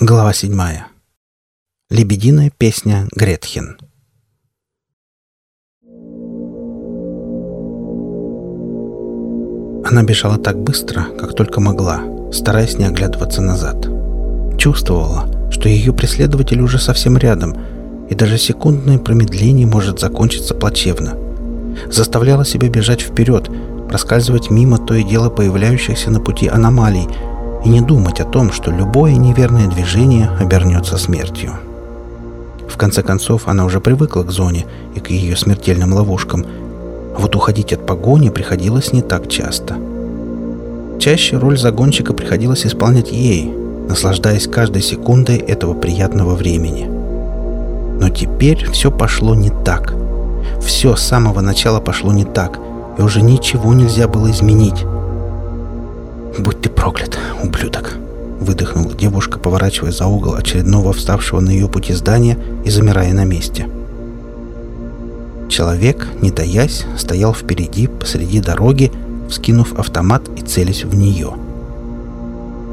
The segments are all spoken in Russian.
Глава седьмая. Лебединая песня Гретхен. Она бежала так быстро, как только могла, стараясь не оглядываться назад. Чувствовала, что ее преследователь уже совсем рядом, и даже секундное промедление может закончиться плачевно. Заставляла себя бежать вперед, проскальзывать мимо то и дело появляющихся на пути аномалий – и не думать о том, что любое неверное движение обернется смертью. В конце концов, она уже привыкла к зоне и к ее смертельным ловушкам, а вот уходить от погони приходилось не так часто. Чаще роль загонщика приходилось исполнять ей, наслаждаясь каждой секундой этого приятного времени. Но теперь все пошло не так. Все с самого начала пошло не так, и уже ничего нельзя было изменить. «Будь ты проклят, ублюдок!» Выдохнула девушка, поворачивая за угол очередного вставшего на ее пути здания и замирая на месте. Человек, не таясь, стоял впереди, посреди дороги, вскинув автомат и целясь в нее.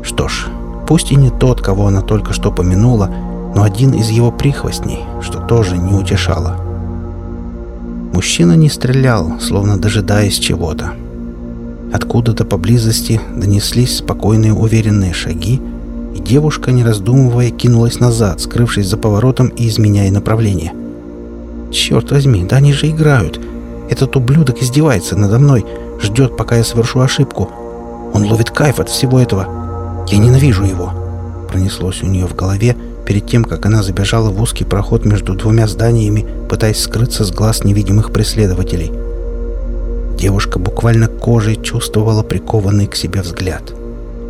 Что ж, пусть и не тот, кого она только что помянула, но один из его прихвостней, что тоже не утешало. Мужчина не стрелял, словно дожидаясь чего-то. Откуда-то поблизости донеслись спокойные уверенные шаги, и девушка, не раздумывая, кинулась назад, скрывшись за поворотом и изменяя направление. «Черт возьми, да они же играют! Этот ублюдок издевается надо мной, ждет, пока я совершу ошибку. Он ловит кайф от всего этого. Я ненавижу его!» Пронеслось у нее в голове перед тем, как она забежала в узкий проход между двумя зданиями, пытаясь скрыться с глаз невидимых преследователей – Девушка буквально кожей чувствовала прикованный к себе взгляд.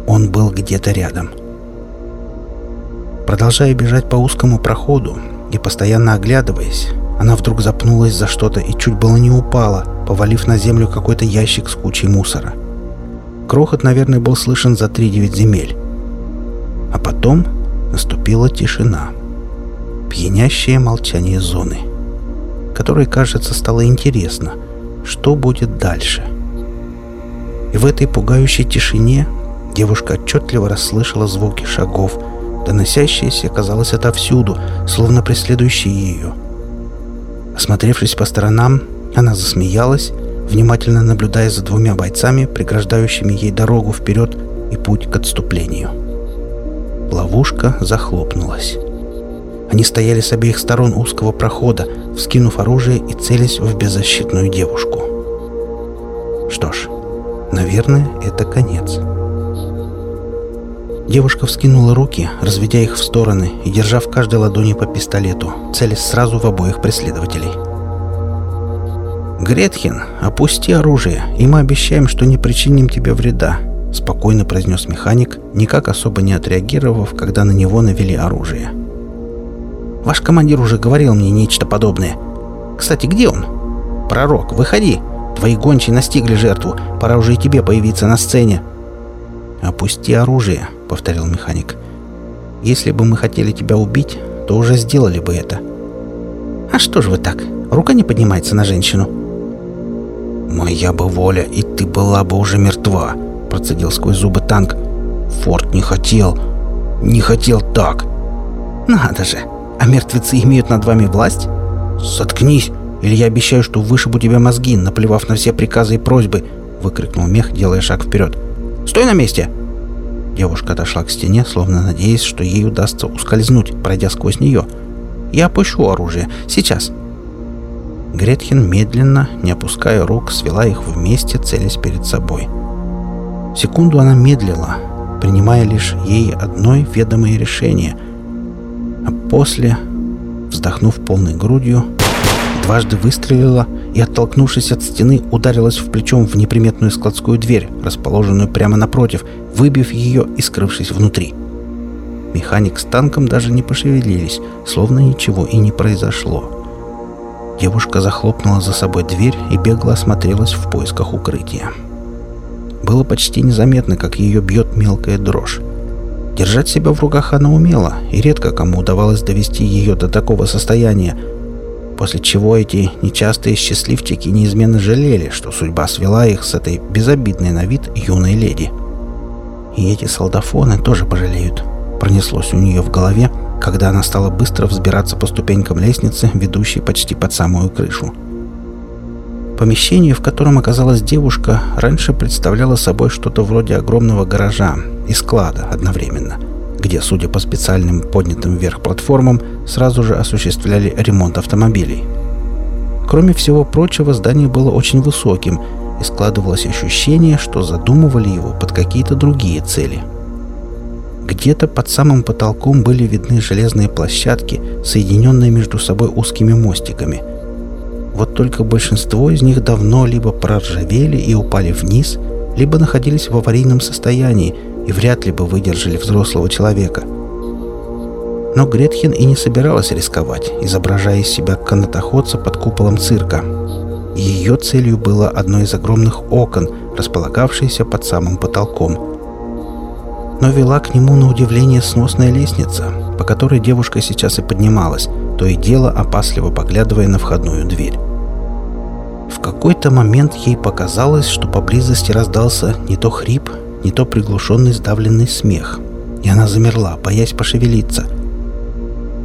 Он был где-то рядом. Продолжая бежать по узкому проходу и постоянно оглядываясь, она вдруг запнулась за что-то и чуть было не упала, повалив на землю какой-то ящик с кучей мусора. Крохот, наверное, был слышен за три девять земель. А потом наступила тишина. Пьянящее молчание зоны, которой, кажется, стало интересно — что будет дальше. И в этой пугающей тишине девушка отчетливо расслышала звуки шагов, доносящиеся, казалось, отовсюду, словно преследующие ее. Осмотревшись по сторонам, она засмеялась, внимательно наблюдая за двумя бойцами, преграждающими ей дорогу вперед и путь к отступлению. Ловушка захлопнулась. Они стояли с обеих сторон узкого прохода, вскинув оружие и целясь в беззащитную девушку. Что ж, наверное, это конец. Девушка вскинула руки, разведя их в стороны и держа в каждой ладони по пистолету, целясь сразу в обоих преследователей. «Гретхен, опусти оружие, и мы обещаем, что не причиним тебе вреда», — спокойно произнес механик, никак особо не отреагировав, когда на него навели оружие. Ваш командир уже говорил мне нечто подобное. Кстати, где он? Пророк, выходи. Твои гончие настигли жертву. Пора уже и тебе появиться на сцене. Опусти оружие, повторил механик. Если бы мы хотели тебя убить, то уже сделали бы это. А что ж вы так? Рука не поднимается на женщину. Моя бы воля, и ты была бы уже мертва, процедил сквозь зубы танк. Форд не хотел. Не хотел так. Надо же, а мертвецы имеют над вами власть? Соткнись, или я обещаю, что вышибу тебе мозги, наплевав на все приказы и просьбы!» — выкрикнул мех, делая шаг вперед. «Стой на месте!» Девушка отошла к стене, словно надеясь, что ей удастся ускользнуть, пройдя сквозь нее. «Я опущу оружие. Сейчас!» Гретхен медленно, не опуская рук, свела их вместе, целясь перед собой. Секунду она медлила, принимая лишь ей одной ведомое решение — а после, вздохнув полной грудью, дважды выстрелила и, оттолкнувшись от стены, ударилась в плечом в неприметную складскую дверь, расположенную прямо напротив, выбив ее и скрывшись внутри. Механик с танком даже не пошевелились, словно ничего и не произошло. Девушка захлопнула за собой дверь и бегло осмотрелась в поисках укрытия. Было почти незаметно, как ее бьет мелкая дрожь. Держать себя в руках она умела, и редко кому удавалось довести ее до такого состояния, после чего эти нечастые счастливчики неизменно жалели, что судьба свела их с этой безобидной на вид юной леди. «И эти солдафоны тоже пожалеют», — пронеслось у нее в голове, когда она стала быстро взбираться по ступенькам лестницы, ведущей почти под самую крышу. Помещение, в котором оказалась девушка, раньше представляло собой что-то вроде огромного гаража и склада одновременно, где, судя по специальным поднятым вверх платформам, сразу же осуществляли ремонт автомобилей. Кроме всего прочего, здание было очень высоким, и складывалось ощущение, что задумывали его под какие-то другие цели. Где-то под самым потолком были видны железные площадки, соединенные между собой узкими мостиками – вот только большинство из них давно либо проржавели и упали вниз, либо находились в аварийном состоянии и вряд ли бы выдержали взрослого человека. Но Гретхен и не собиралась рисковать, изображая из себя канатоходца под куполом цирка. Ее целью было одно из огромных окон, располагавшееся под самым потолком. Но вела к нему на удивление сносная лестница, по которой девушка сейчас и поднималась, то и дело опасливо поглядывая на входную дверь. В какой-то момент ей показалось, что поблизости раздался не то хрип, не то приглушенный сдавленный смех, и она замерла, боясь пошевелиться.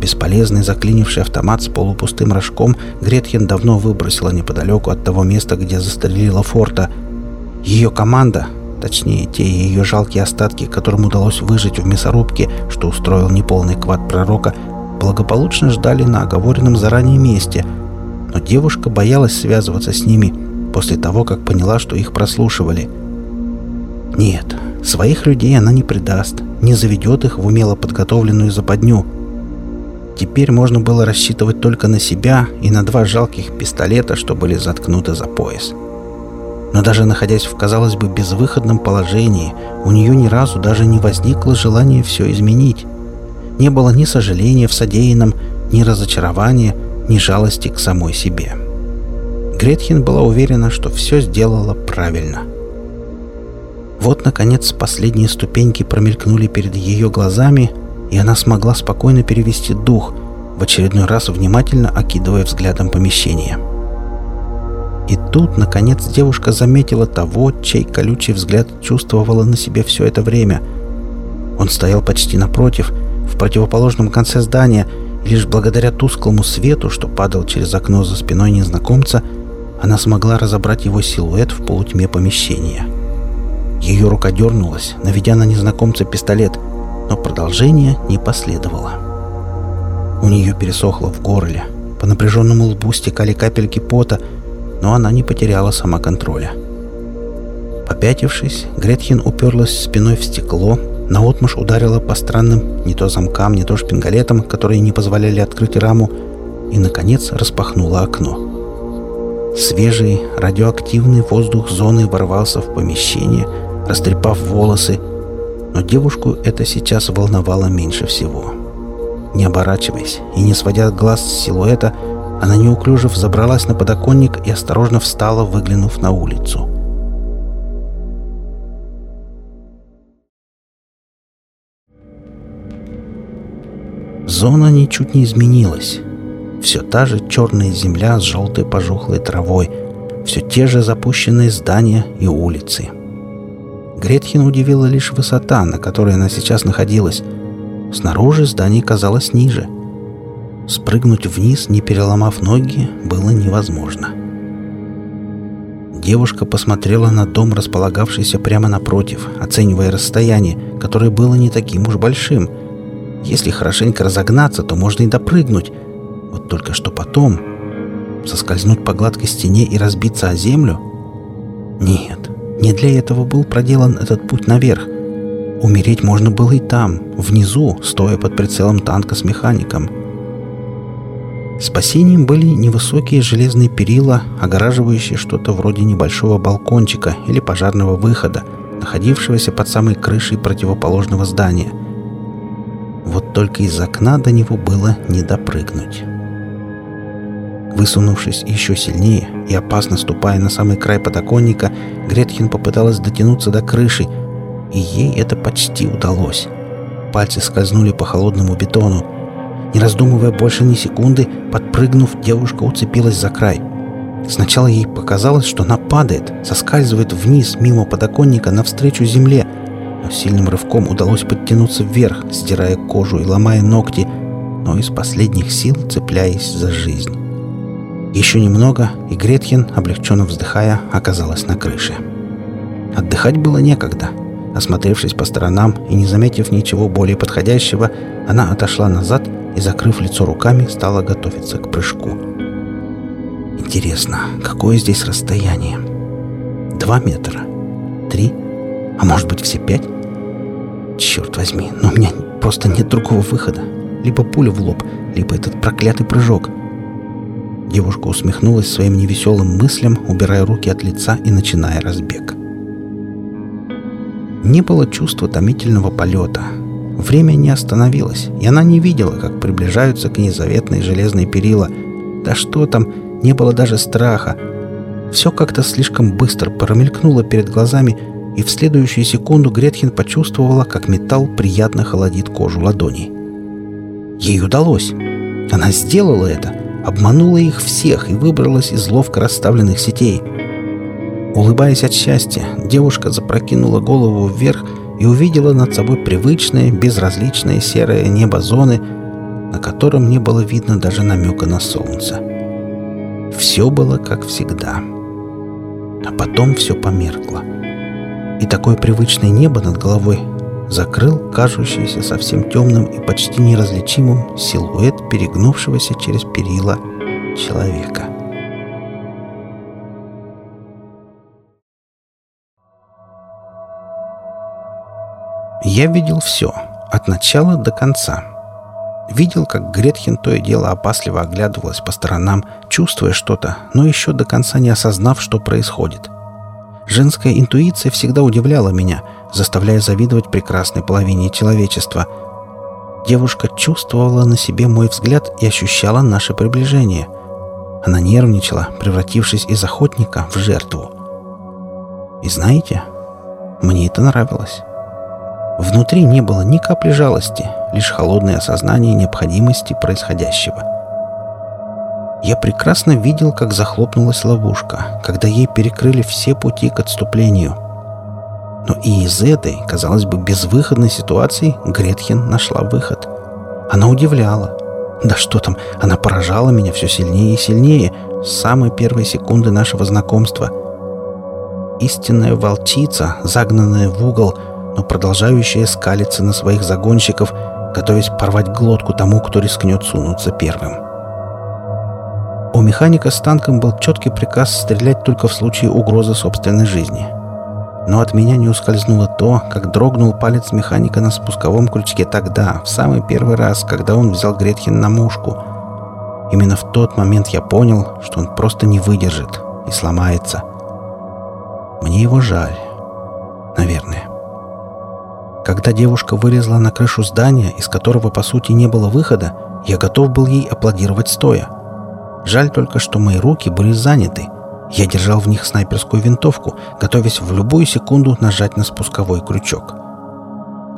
Бесполезный заклинивший автомат с полупустым рожком Гретхен давно выбросила неподалеку от того места, где застрелила форта. Ее команда, точнее, те ее жалкие остатки, которым удалось выжить в мясорубке, что устроил неполный квад пророка, благополучно ждали на оговоренном заранее месте, но девушка боялась связываться с ними после того, как поняла, что их прослушивали. Нет, своих людей она не предаст, не заведет их в умело подготовленную западню. Теперь можно было рассчитывать только на себя и на два жалких пистолета, что были заткнуты за пояс. Но даже находясь в, казалось бы, безвыходном положении, у нее ни разу даже не возникло желания все изменить. Не было ни сожаления в содеянном, ни разочарования, ни жалости к самой себе. Гретхен была уверена, что все сделала правильно. Вот, наконец, последние ступеньки промелькнули перед ее глазами, и она смогла спокойно перевести дух, в очередной раз внимательно окидывая взглядом помещение. И тут, наконец, девушка заметила того, чей колючий взгляд чувствовала на себе все это время. Он стоял почти напротив — в противоположном конце здания, и лишь благодаря тусклому свету, что падал через окно за спиной незнакомца, она смогла разобрать его силуэт в полутьме помещения. Ее рука дернулась, наведя на незнакомца пистолет, но продолжение не последовало. У нее пересохло в горле, по напряженному лбу стекали капельки пота, но она не потеряла самоконтроля. Попятившись, Гретхен уперлась спиной в стекло наотмашь ударила по странным не то замкам, не то шпингалетам, которые не позволяли открыть раму, и, наконец, распахнула окно. Свежий радиоактивный воздух зоны ворвался в помещение, растрепав волосы, но девушку это сейчас волновало меньше всего. Не оборачиваясь и не сводя глаз с силуэта, она неуклюже взобралась на подоконник и осторожно встала, выглянув на улицу. Зона ничуть не изменилась. Все та же черная земля с желтой пожухлой травой, все те же запущенные здания и улицы. Гретхен удивила лишь высота, на которой она сейчас находилась. Снаружи здание казалось ниже. Спрыгнуть вниз, не переломав ноги, было невозможно. Девушка посмотрела на дом, располагавшийся прямо напротив, оценивая расстояние, которое было не таким уж большим – если хорошенько разогнаться, то можно и допрыгнуть. Вот только что потом... Соскользнуть по гладкой стене и разбиться о землю? Нет, не для этого был проделан этот путь наверх. Умереть можно было и там, внизу, стоя под прицелом танка с механиком. Спасением были невысокие железные перила, огораживающие что-то вроде небольшого балкончика или пожарного выхода, находившегося под самой крышей противоположного здания – вот только из окна до него было не допрыгнуть. Высунувшись еще сильнее и опасно ступая на самый край подоконника, Гретхен попыталась дотянуться до крыши, и ей это почти удалось. Пальцы скользнули по холодному бетону. Не раздумывая больше ни секунды, подпрыгнув, девушка уцепилась за край. Сначала ей показалось, что она падает, соскальзывает вниз мимо подоконника навстречу земле, но сильным рывком удалось подтянуться вверх, сдирая кожу и ломая ногти, но из последних сил цепляясь за жизнь. Еще немного, и Гретхен, облегченно вздыхая, оказалась на крыше. Отдыхать было некогда. Осмотревшись по сторонам и не заметив ничего более подходящего, она отошла назад и, закрыв лицо руками, стала готовиться к прыжку. Интересно, какое здесь расстояние? Два метра? Три? А может быть все пять? Черт возьми, но у меня просто нет другого выхода. Либо пуля в лоб, либо этот проклятый прыжок. Девушка усмехнулась своим невеселым мыслям, убирая руки от лица и начиная разбег. Не было чувства томительного полета. Время не остановилось, и она не видела, как приближаются к ней заветные железные перила. Да что там, не было даже страха. Все как-то слишком быстро промелькнуло перед глазами, и в следующую секунду Гретхен почувствовала, как металл приятно холодит кожу ладоней. Ей удалось. Она сделала это, обманула их всех и выбралась из ловко расставленных сетей — Улыбаясь от счастья, девушка запрокинула голову вверх и увидела над собой привычное, безразличное серое небо зоны, на котором не было видно даже намека на солнце. Все было как всегда. А потом все померкло. И такое привычное небо над головой закрыл кажущийся совсем темным и почти неразличимым силуэт перегнувшегося через перила человека. Я видел все, от начала до конца. Видел, как Гретхен то и дело опасливо оглядывалась по сторонам, чувствуя что-то, но еще до конца не осознав, что происходит. Женская интуиция всегда удивляла меня, заставляя завидовать прекрасной половине человечества. Девушка чувствовала на себе мой взгляд и ощущала наше приближение. Она нервничала, превратившись из охотника в жертву. И знаете, мне это нравилось. Внутри не было ни капли жалости, лишь холодное осознание необходимости происходящего. Я прекрасно видел, как захлопнулась ловушка, когда ей перекрыли все пути к отступлению. Но и из этой, казалось бы, безвыходной ситуации Гретхен нашла выход. Она удивляла. Да что там, она поражала меня все сильнее и сильнее с самой первой секунды нашего знакомства. Истинная волчица, загнанная в угол — но продолжающая скалиться на своих загонщиков, готовясь порвать глотку тому, кто рискнет сунуться первым. У механика с танком был четкий приказ стрелять только в случае угрозы собственной жизни. Но от меня не ускользнуло то, как дрогнул палец механика на спусковом крючке тогда, в самый первый раз, когда он взял Гретхен на мушку. Именно в тот момент я понял, что он просто не выдержит и сломается. Мне его жаль. Наверное. Когда девушка вылезла на крышу здания, из которого по сути не было выхода, я готов был ей аплодировать стоя. Жаль только, что мои руки были заняты. Я держал в них снайперскую винтовку, готовясь в любую секунду нажать на спусковой крючок.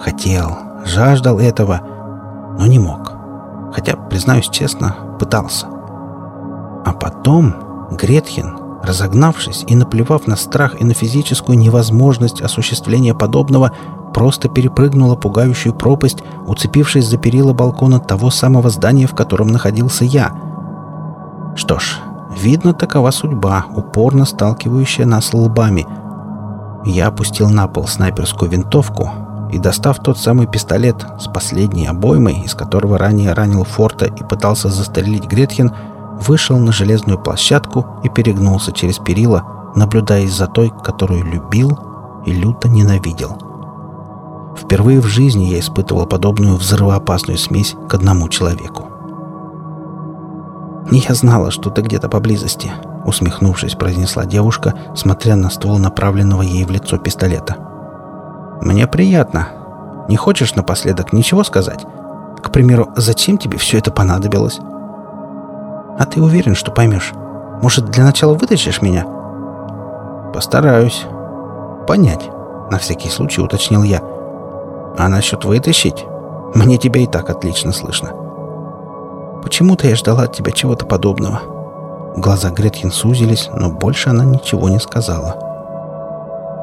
Хотел, жаждал этого, но не мог. Хотя, признаюсь честно, пытался. А потом Гретхен, разогнавшись и наплевав на страх и на физическую невозможность осуществления подобного, просто перепрыгнула пугающую пропасть, уцепившись за перила балкона того самого здания, в котором находился я. Что ж, видно, такова судьба, упорно сталкивающая нас лбами. Я опустил на пол снайперскую винтовку и, достав тот самый пистолет с последней обоймой, из которого ранее ранил Форта и пытался застрелить Гретхен, вышел на железную площадку и перегнулся через перила, наблюдая за той, которую любил и люто ненавидел. Впервые в жизни я испытывал подобную взрывоопасную смесь к одному человеку. «Не я знала, что ты где-то поблизости», — усмехнувшись, произнесла девушка, смотря на ствол направленного ей в лицо пистолета. «Мне приятно. Не хочешь напоследок ничего сказать? К примеру, зачем тебе все это понадобилось?» «А ты уверен, что поймешь? Может, для начала вытащишь меня?» «Постараюсь. Понять», — на всякий случай уточнил я. А насчет вытащить? Мне тебя и так отлично слышно. Почему-то я ждала от тебя чего-то подобного. Глаза Гретхен сузились, но больше она ничего не сказала.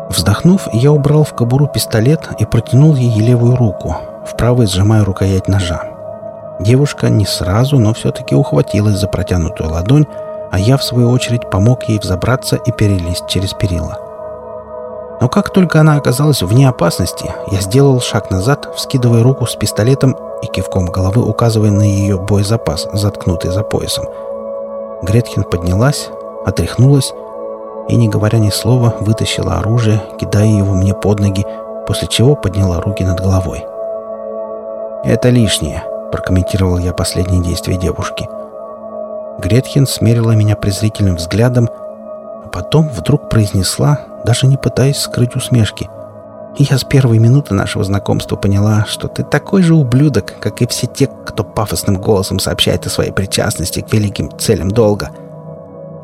Вздохнув, я убрал в кобуру пистолет и протянул ей левую руку, в правой сжимая рукоять ножа. Девушка не сразу, но все-таки ухватилась за протянутую ладонь, а я, в свою очередь, помог ей взобраться и перелезть через перила. Но как только она оказалась вне опасности, я сделал шаг назад, вскидывая руку с пистолетом и кивком головы указывая на ее боезапас, заткнутый за поясом. Гретхен поднялась, отряхнулась и, не говоря ни слова, вытащила оружие, кидая его мне под ноги, после чего подняла руки над головой. «Это лишнее», — прокомментировал я последние действия девушки. Гретхен смерила меня презрительным взглядом, а потом вдруг произнесла, даже не пытаясь скрыть усмешки. «Я с первой минуты нашего знакомства поняла, что ты такой же ублюдок, как и все те, кто пафосным голосом сообщает о своей причастности к великим целям долга.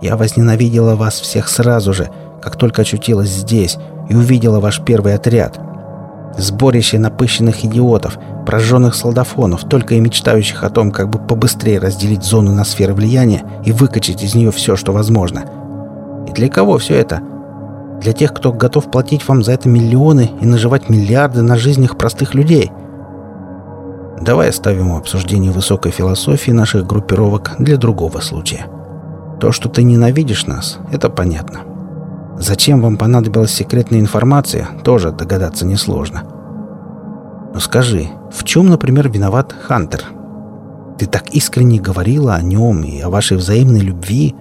Я возненавидела вас всех сразу же, как только очутилась здесь и увидела ваш первый отряд. Сборище напыщенных идиотов, прожженных солдафонов, только и мечтающих о том, как бы побыстрее разделить зону на сферы влияния и выкачать из нее все, что возможно. И для кого все это? Для тех, кто готов платить вам за это миллионы и наживать миллиарды на жизнях простых людей. Давай оставим обсуждение высокой философии наших группировок для другого случая. То, что ты ненавидишь нас, это понятно. Зачем вам понадобилась секретная информация, тоже догадаться несложно. Но скажи, в чем, например, виноват Хантер? Ты так искренне говорила о нем и о вашей взаимной любви.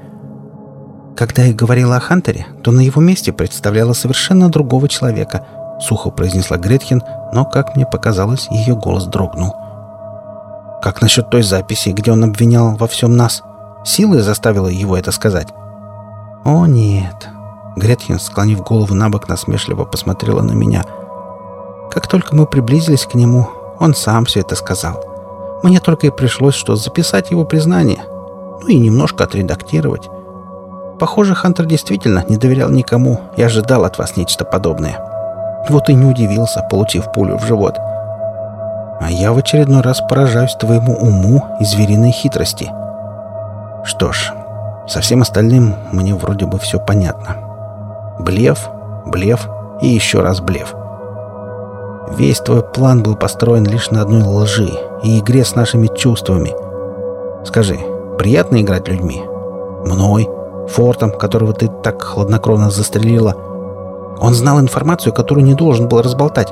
Когда я говорила о Хантере, то на его месте представляла совершенно другого человека, сухо произнесла Гретхен, но, как мне показалось, ее голос дрогнул. Как насчет той записи, где он обвинял во всем нас? Силой заставила его это сказать? О, нет. Гретхен, склонив голову на бок, насмешливо посмотрела на меня. Как только мы приблизились к нему, он сам все это сказал. Мне только и пришлось что записать его признание, ну и немножко отредактировать. Похоже, Хантер действительно не доверял никому и ожидал от вас нечто подобное. Вот и не удивился, получив пулю в живот. А я в очередной раз поражаюсь твоему уму и звериной хитрости. Что ж, со всем остальным мне вроде бы все понятно. Блеф, блеф и еще раз блеф. Весь твой план был построен лишь на одной лжи и игре с нашими чувствами. Скажи, приятно играть людьми? Мной, Фортом, которого ты так хладнокровно застрелила. Он знал информацию, которую не должен был разболтать.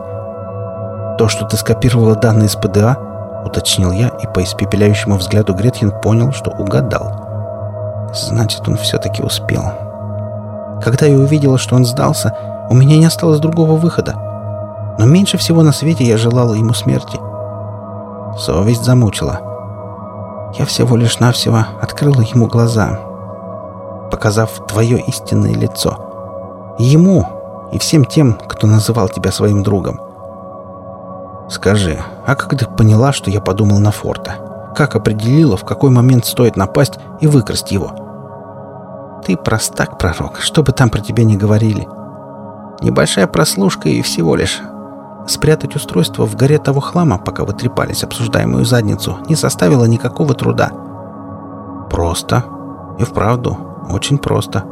То, что ты скопировала данные из ПДА, уточнил я и по испепеляющему взгляду Гретхен понял, что угадал. Значит, он все-таки успел. Когда я увидела, что он сдался, у меня не осталось другого выхода. Но меньше всего на свете я желала ему смерти. Совесть замучила. Я всего лишь навсего открыла ему глаза, показав твое истинное лицо. Ему и всем тем, кто называл тебя своим другом. Скажи, а как ты поняла, что я подумал на Форта? Как определила, в какой момент стоит напасть и выкрасть его?» Ты простак, пророк, что бы там про тебя ни говорили. Небольшая прослушка и всего лишь. Спрятать устройство в горе того хлама, пока вы трепались обсуждаемую задницу, не составило никакого труда. Просто. И вправду, очень просто.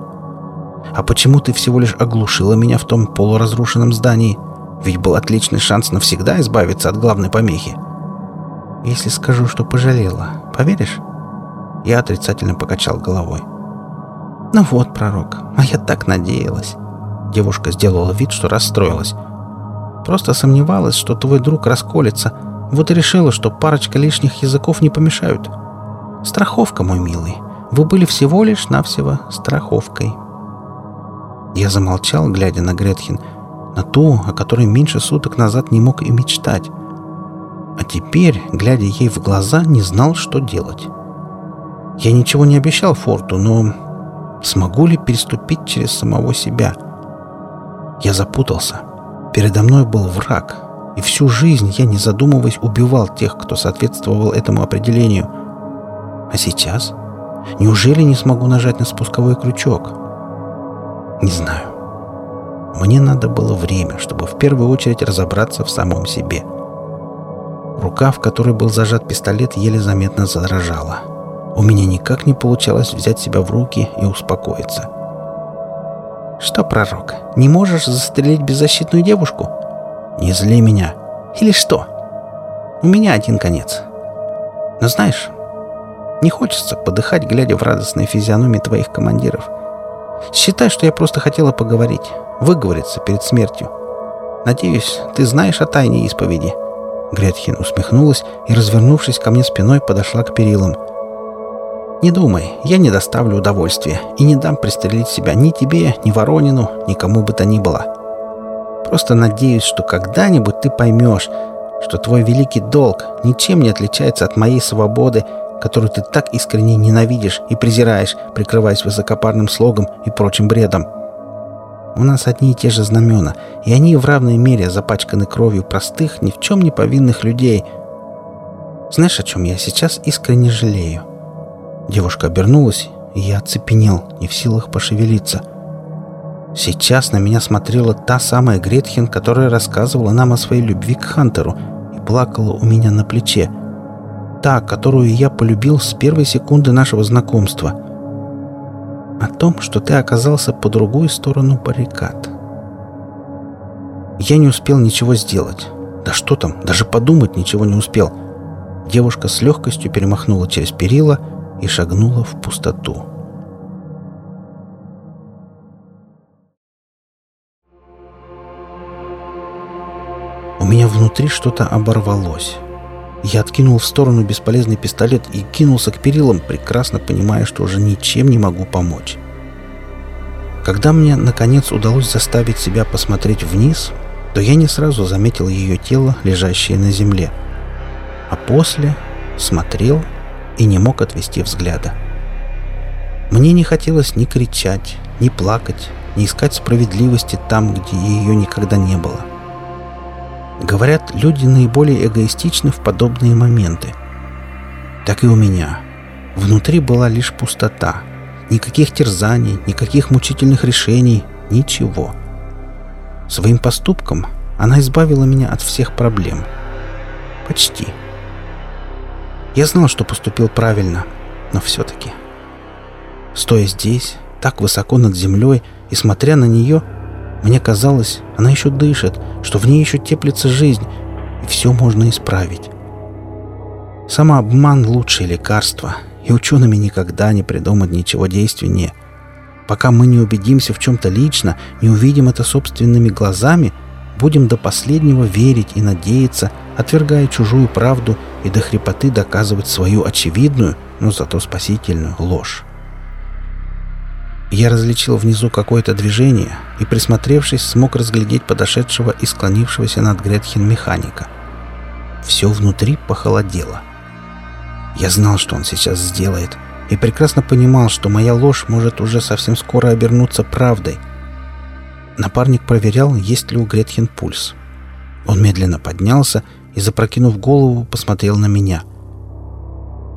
А почему ты всего лишь оглушила меня в том полуразрушенном здании? Ведь был отличный шанс навсегда избавиться от главной помехи. Если скажу, что пожалела, поверишь? Я отрицательно покачал головой. «Ну вот, пророк, а я так надеялась». Девушка сделала вид, что расстроилась. «Просто сомневалась, что твой друг расколется. Вот и решила, что парочка лишних языков не помешают. Страховка, мой милый. Вы были всего лишь навсего страховкой». Я замолчал, глядя на Гретхен, на ту, о которой меньше суток назад не мог и мечтать. А теперь, глядя ей в глаза, не знал, что делать. Я ничего не обещал Форту, но Смогу ли переступить через самого себя? Я запутался. Передо мной был враг, и всю жизнь я, не задумываясь, убивал тех, кто соответствовал этому определению. А сейчас? Неужели не смогу нажать на спусковой крючок? Не знаю. Мне надо было время, чтобы в первую очередь разобраться в самом себе. Рука, в которой был зажат пистолет, еле заметно задрожала. У меня никак не получалось взять себя в руки и успокоиться. Что, пророк, не можешь застрелить беззащитную девушку? Не зли меня. Или что? У меня один конец. Но знаешь, не хочется подыхать, глядя в радостные физиономии твоих командиров. Считай, что я просто хотела поговорить, выговориться перед смертью. Надеюсь, ты знаешь о тайне исповеди». Гретхен усмехнулась и, развернувшись ко мне спиной, подошла к перилам. «Не думай, я не доставлю удовольствия и не дам пристрелить себя ни тебе, ни Воронину, ни кому бы то ни было. Просто надеюсь, что когда-нибудь ты поймешь, что твой великий долг ничем не отличается от моей свободы, которую ты так искренне ненавидишь и презираешь, прикрываясь высокопарным слогом и прочим бредом. У нас одни и те же знамена, и они в равной мере запачканы кровью простых, ни в чем не повинных людей. Знаешь, о чем я сейчас искренне жалею?» Девушка обернулась, и я оцепенел, не в силах пошевелиться. Сейчас на меня смотрела та самая Гретхен, которая рассказывала нам о своей любви к Хантеру и плакала у меня на плече. Та, которую я полюбил с первой секунды нашего знакомства — о том, что ты оказался по другую сторону баррикад. Я не успел ничего сделать. Да что там, даже подумать ничего не успел. Девушка с легкостью перемахнула через перила и шагнула в пустоту. У меня внутри что-то оборвалось. Я откинул в сторону бесполезный пистолет и кинулся к перилам, прекрасно понимая, что уже ничем не могу помочь. Когда мне, наконец, удалось заставить себя посмотреть вниз, то я не сразу заметил ее тело, лежащее на земле. А после смотрел и не мог отвести взгляда. Мне не хотелось ни кричать, ни плакать, ни искать справедливости там, где ее никогда не было. Говорят, люди наиболее эгоистичны в подобные моменты. Так и у меня. Внутри была лишь пустота. Никаких терзаний, никаких мучительных решений, ничего. Своим поступком она избавила меня от всех проблем. Почти. Я знал, что поступил правильно, но все-таки. Стоя здесь, так высоко над землей и смотря на нее, мне казалось, она еще дышит, что в ней еще теплится жизнь, и все можно исправить. Самообман — лучшее лекарство, и учеными никогда не придумать ничего действеннее. Пока мы не убедимся в чем-то лично, не увидим это собственными глазами, будем до последнего верить и надеяться, отвергая чужую правду и до хрипоты доказывать свою очевидную, но зато спасительную ложь. Я различил внизу какое-то движение и, присмотревшись, смог разглядеть подошедшего и склонившегося над Гретхен механика. Все внутри похолодело. Я знал, что он сейчас сделает, и прекрасно понимал, что моя ложь может уже совсем скоро обернуться правдой. Напарник проверял, есть ли у Гретхен пульс. Он медленно поднялся и, запрокинув голову, посмотрел на меня.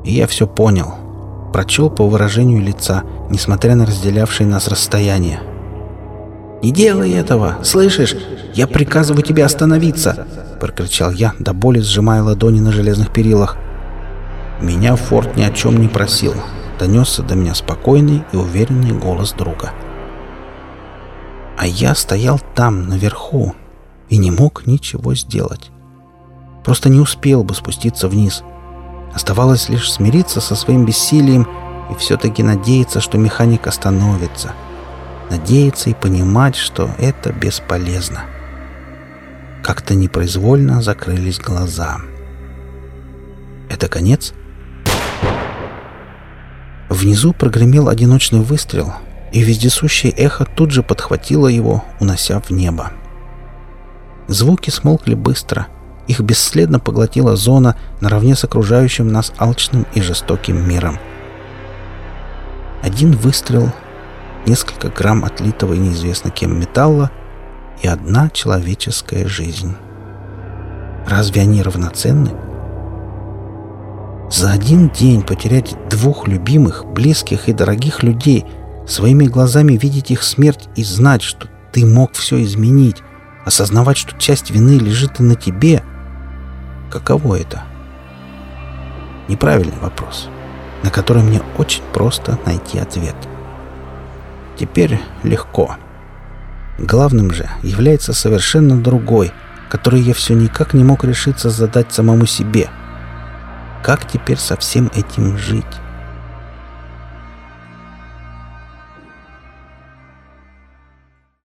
И я все понял — прочел по выражению лица, несмотря на разделявшее нас расстояние. «Не делай этого! Слышишь? Я приказываю тебе остановиться!» — прокричал я, до боли сжимая ладони на железных перилах. Меня Форд ни о чем не просил. Донесся до меня спокойный и уверенный голос друга. А я стоял там, наверху, и не мог ничего сделать. Просто не успел бы спуститься вниз — Оставалось лишь смириться со своим бессилием и все-таки надеяться, что механик остановится. Надеяться и понимать, что это бесполезно. Как-то непроизвольно закрылись глаза. Это конец? Внизу прогремел одиночный выстрел, и вездесущее эхо тут же подхватило его, унося в небо. Звуки смолкли быстро, их бесследно поглотила зона наравне с окружающим нас алчным и жестоким миром. Один выстрел, несколько грамм отлитого неизвестно кем металла и одна человеческая жизнь. Разве они равноценны? За один день потерять двух любимых, близких и дорогих людей, своими глазами видеть их смерть и знать, что ты мог все изменить, осознавать, что часть вины лежит и на тебе — Каково это? Неправильный вопрос, на который мне очень просто найти ответ. Теперь легко. Главным же является совершенно другой, который я все никак не мог решиться задать самому себе. Как теперь со всем этим жить?